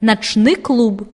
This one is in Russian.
ночны клуб.